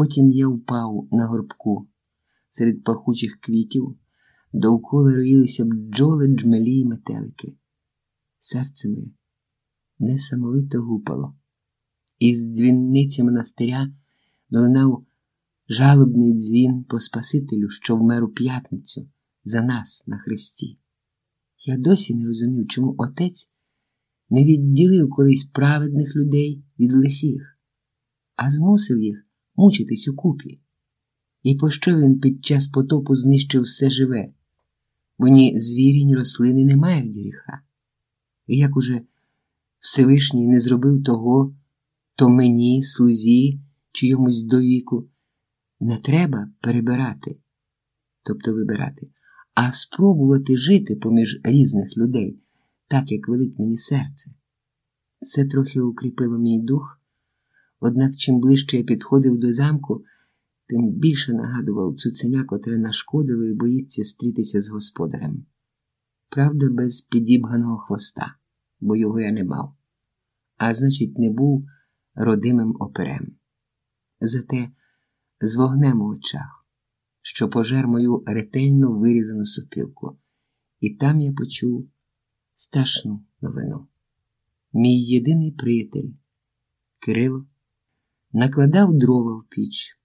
Потім я впав на горбку серед пахучих квітів, довкола роїлися бджоли, джмелі й метелики. Серце моє несамовито гупало. Із дзвінниці монастиря долинав жалобний дзвін по Спасителю, що вмер у п'ятницю за нас на Христі. Я досі не розумів, чому отець не відділив колись праведних людей від лихих, а змусив їх мучитись у купі. І пощо він під час потопу знищив все живе, бо ні звірі, ні рослини не мають гріха. І як уже Всевишній не зробив того, то мені, слузі, чийомусь до віку, не треба перебирати, тобто вибирати, а спробувати жити поміж різних людей, так як велить мені серце. Це трохи укріпило мій дух, однак чим ближче я підходив до замку, тим більше нагадував цуценя, котре нашкодило і боїться стрітися з господарем. Правда, без підібганого хвоста, бо його я не мав, а значить, не був родимим оперем. Зате з вогнем у очах, що пожер мою ретельно вирізану сопілку, і там я почув страшну новину. Мій єдиний приятель Кирило накладав дрова в піч,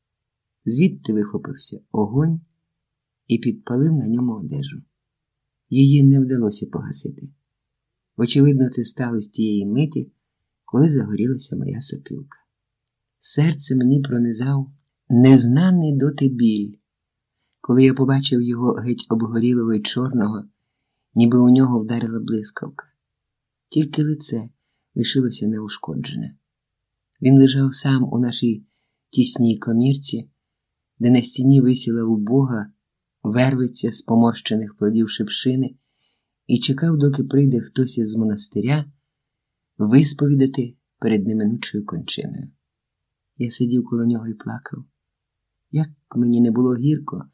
звідти вихопився огонь і підпалив на ньому одежу. Її не вдалося погасити. Очевидно, це сталося тієї миті, коли загорілася моя сопілка. Серце мені пронизав незнаний доти біль, коли я побачив його геть обгорілого й чорного, ніби у нього вдарила блискавка. Тільки лице лишилося неушкоджене. Він лежав сам у нашій тісній комірці, де на стіні висіла убога, вервиця з поморщених плодів шипшини, і чекав, доки прийде хтось із монастиря висповідати перед неминучою кончиною. Я сидів коло нього і плакав. Як мені не було гірко,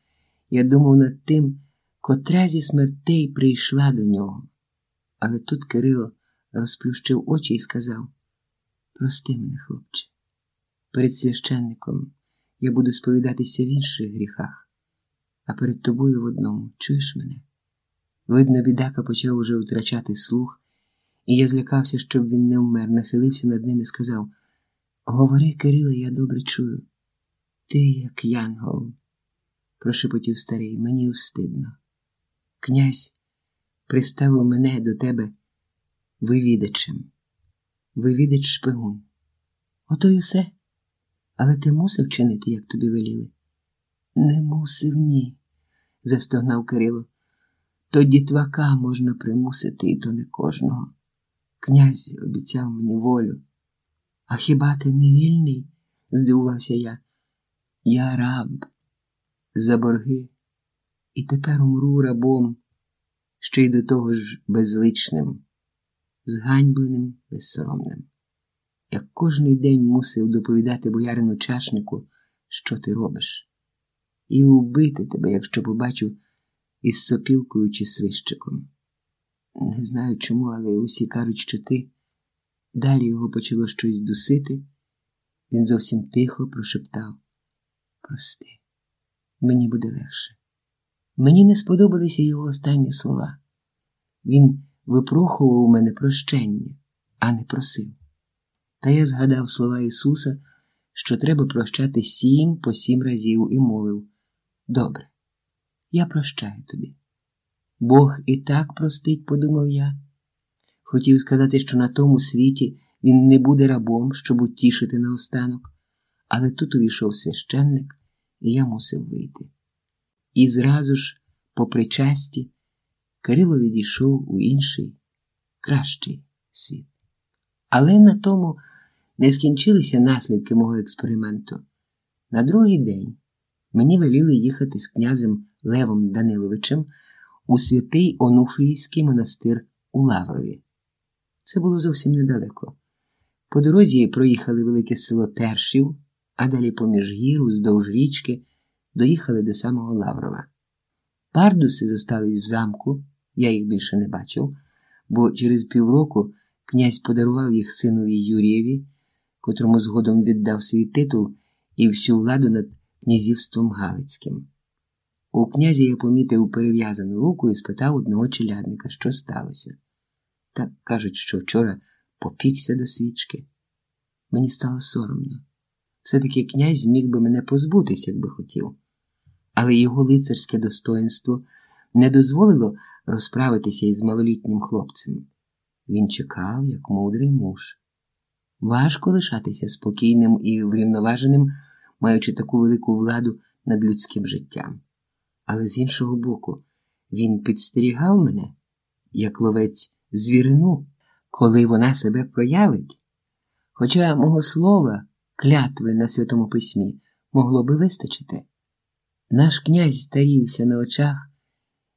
я думав над тим, котра зі смертей прийшла до нього. Але тут Кирило розплющив очі і сказав: Прости мене, хлопче, перед священником я буду сповідатися в інших гріхах, а перед тобою в одному чуєш мене? Видно, бідака почав уже втрачати слух, і я злякався, щоб він не вмер, нахилився над ним і сказав: Говори, Кирило, я добре чую. Ти, як янгол, прошепотів старий, мені встидно. Князь приставив мене до тебе вивідачем. Вивідач шпигун. Ото й усе. Але ти мусив чинити, як тобі веліли? Не мусив, ні, застогнав Кирило. То дітвака можна примусити, і то не кожного. Князь обіцяв мені волю. А хіба ти не вільний? здивувався я. Я раб за борги, і тепер умру рабом, ще й до того ж безличним, зганьбленим, безсоромним. Як кожний день мусив доповідати боярину чашнику, що ти робиш, і убити тебе, якщо побачу із сопілкою чи свищиком. Не знаю чому, але усі кажуть, що ти. Далі його почало щось дусити. Він зовсім тихо прошептав Прости, мені буде легше. Мені не сподобалися його останні слова. Він випрохував у мене прощення, а не просив. Та я згадав слова Ісуса, що треба прощати сім по сім разів, і мовив Добре, я прощаю тобі. Бог і так простить, подумав я. Хотів сказати, що на тому світі він не буде рабом, щоб утішити наостанок, але тут увійшов священник, і я мусив вийти. І зразу ж, по причасті, Кирило відійшов у інший, кращий світ. Але на тому не скінчилися наслідки мого експерименту. На другий день мені веліли їхати з князем Левом Даниловичем у святий Онуфрійський монастир у Лаврові. Це було зовсім недалеко. По дорозі проїхали велике село Тершів, а далі поміж гір, уздовж річки, доїхали до самого Лаврова. Пардуси зостались в замку, я їх більше не бачив, бо через півроку князь подарував їх синові Юрієві, котрому згодом віддав свій титул і всю владу над князівством Галицьким. У князя я помітив перев'язану руку і спитав одного челядника, що сталося. Так кажуть, що вчора попікся до свічки. Мені стало соромно. Все-таки князь міг би мене позбутися, якби хотів, але його лицарське достоинство не дозволило розправитися із малолітнім хлопцем. Він чекав, як мудрий муж. Важко лишатися спокійним і врівноваженим, маючи таку велику владу над людським життям. Але з іншого боку, він підстерігав мене, як ловець звірину, коли вона себе проявить. Хоча мого слова, клятви на Святому Письмі, могло би вистачити. Наш князь старівся на очах,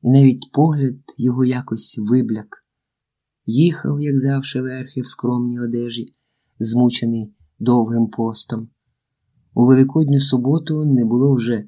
і навіть погляд його якось вибляк. Їхав, як завше, верхи в скромній одежі, змучений довгим постом. У Великодню суботу не було вже